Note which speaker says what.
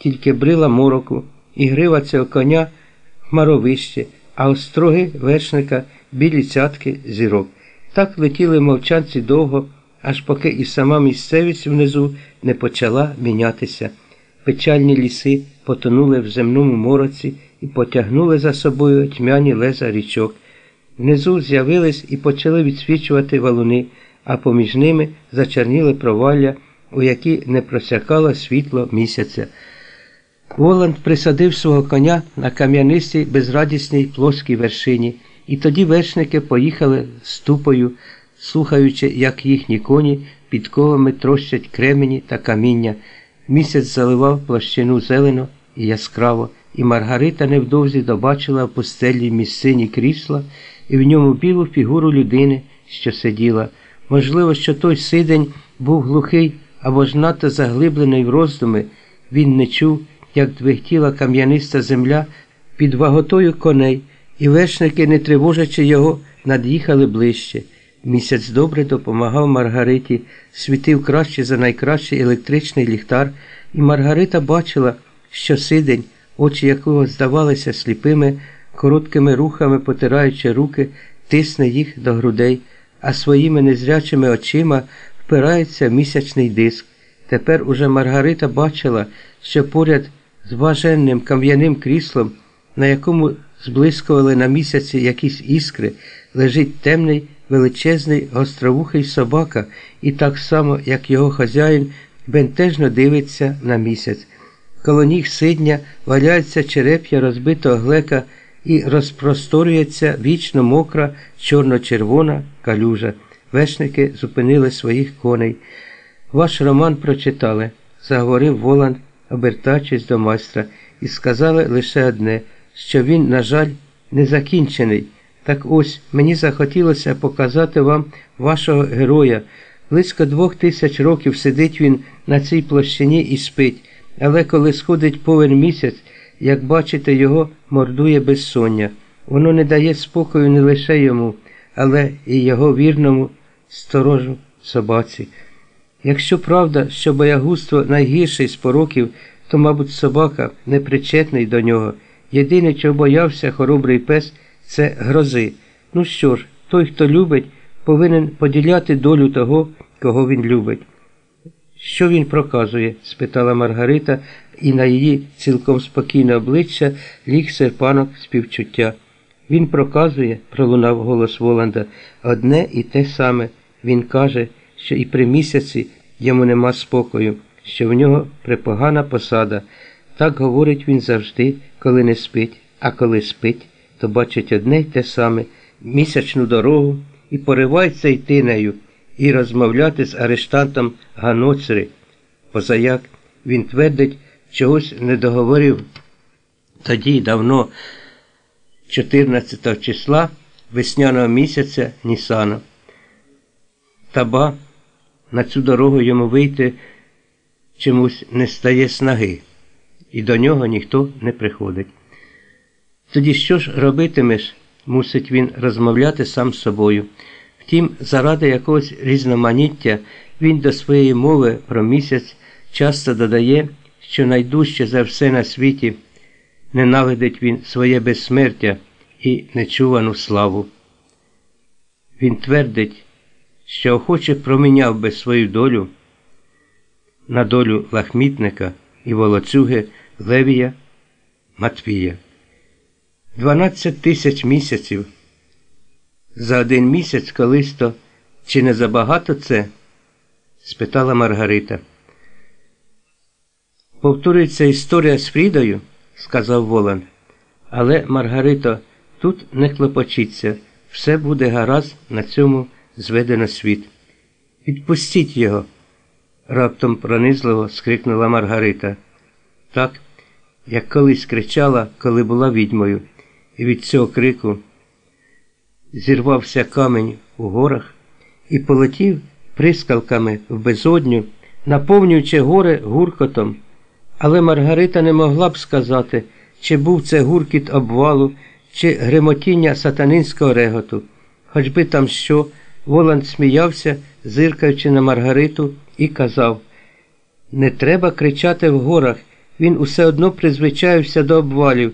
Speaker 1: тільки брила мороку, і грива цього коня хмаровище, а остроги вершника білі цятки зірок. Так летіли мовчанці довго, аж поки і сама місцевість внизу не почала мінятися. Печальні ліси потонули в земному мороці і потягнули за собою тьмяні леза річок. Внизу з'явились і почали відсвічувати валуни, а поміж ними зачерніли провалля, у які не просякало світло місяця. Воланд присадив свого коня на кам'янистій безрадісній плоскій вершині, і тоді вершники поїхали ступою, слухаючи, як їхні коні під ковами трощать кремені та каміння. Місяць заливав площину зелено і яскраво, і Маргарита невдовзі добачила в пустелі місцині крісла і в ньому білу фігуру людини, що сиділа. Можливо, що той сидень був глухий або ж надто заглиблений в роздуми, він не чув, як двигтіла кам'яниста земля під ваготою коней, і вершники, не тривожачи його, над'їхали ближче. Місяць добре допомагав Маргариті, світив краще за найкращий електричний ліхтар, і Маргарита бачила, що сидень, очі якого здавалися сліпими, короткими рухами потираючи руки, тисне їх до грудей, а своїми незрячими очима впирається місячний диск. Тепер уже Маргарита бачила, що поряд з важенним кам'яним кріслом, на якому зблискували на місяці якісь іскри, лежить темний величезний гостровухий собака, і так само, як його хазяїн, бентежно дивиться на місяць. Коло ніг сидня валяється череп'я розбитого глека і розпросторюється вічно мокра, чорно-червона калюжа. Вершники зупинили своїх коней. Ваш роман прочитали, заговорив Воланд, обертаючись до майстра, і сказали лише одне, що він, на жаль, не закінчений. Так ось мені захотілося показати вам вашого героя. Близько двох тисяч років сидить він на цій площині і спить, але коли сходить повен місяць, як бачите, його мордує безсоння. Воно не дає спокою не лише йому, але і його вірному сторожу собаці. Якщо правда, що боягузтво найгірший з пороків, то, мабуть, собака непричетний до нього. Єдине, чого боявся хоробрий пес це грози. Ну що ж, той, хто любить, повинен поділяти долю того, кого він любить. Що він проказує? спитала Маргарита, і на її цілком спокійне обличчя ліг серпанок співчуття. Він проказує, пролунав голос Воланда, одне і те саме. Він каже, що і при місяці йому нема спокою, що в нього припогана посада. Так говорить він завжди, коли не спить, а коли спить то бачить одне й те саме місячну дорогу і поривається йти нею, і розмовляти з арештантом Ганоцри. Позаяк він твердить, чогось не договорив тоді давно, 14 числа весняного місяця Нісана. Таба на цю дорогу йому вийти чомусь не стає снаги, і до нього ніхто не приходить. Тоді що ж робитимеш? мусить він розмовляти сам з собою. Втім, заради якогось різноманіття він до своєї мови про місяць часто додає, що найдужче за все на світі ненавидить він своє безсмертя і нечувану славу. Він твердить, що охоче проміняв би свою долю на долю лахмітника і волоцюги Левія Матвія. 12 тисяч місяців. За один місяць колись то чи не забагато це? спитала Маргарита. Повторюється історія з Фрідою, сказав Волан. Але, Маргарито, тут не клопочіться, все буде гаразд на цьому зведено світ. Відпустіть його, раптом пронизливо скрикнула Маргарита. Так, як колись кричала, коли була відьмою і від цього крику зірвався камінь у горах і полетів прискалками в безодню, наповнюючи гори гуркотом. Але Маргарита не могла б сказати, чи був це гуркіт обвалу, чи гремотіння сатанинського реготу. Хоч би там що, Воланд сміявся, зиркаючи на Маргариту, і казав Не треба кричати в горах, він усе одно призвичаївся до обвалів.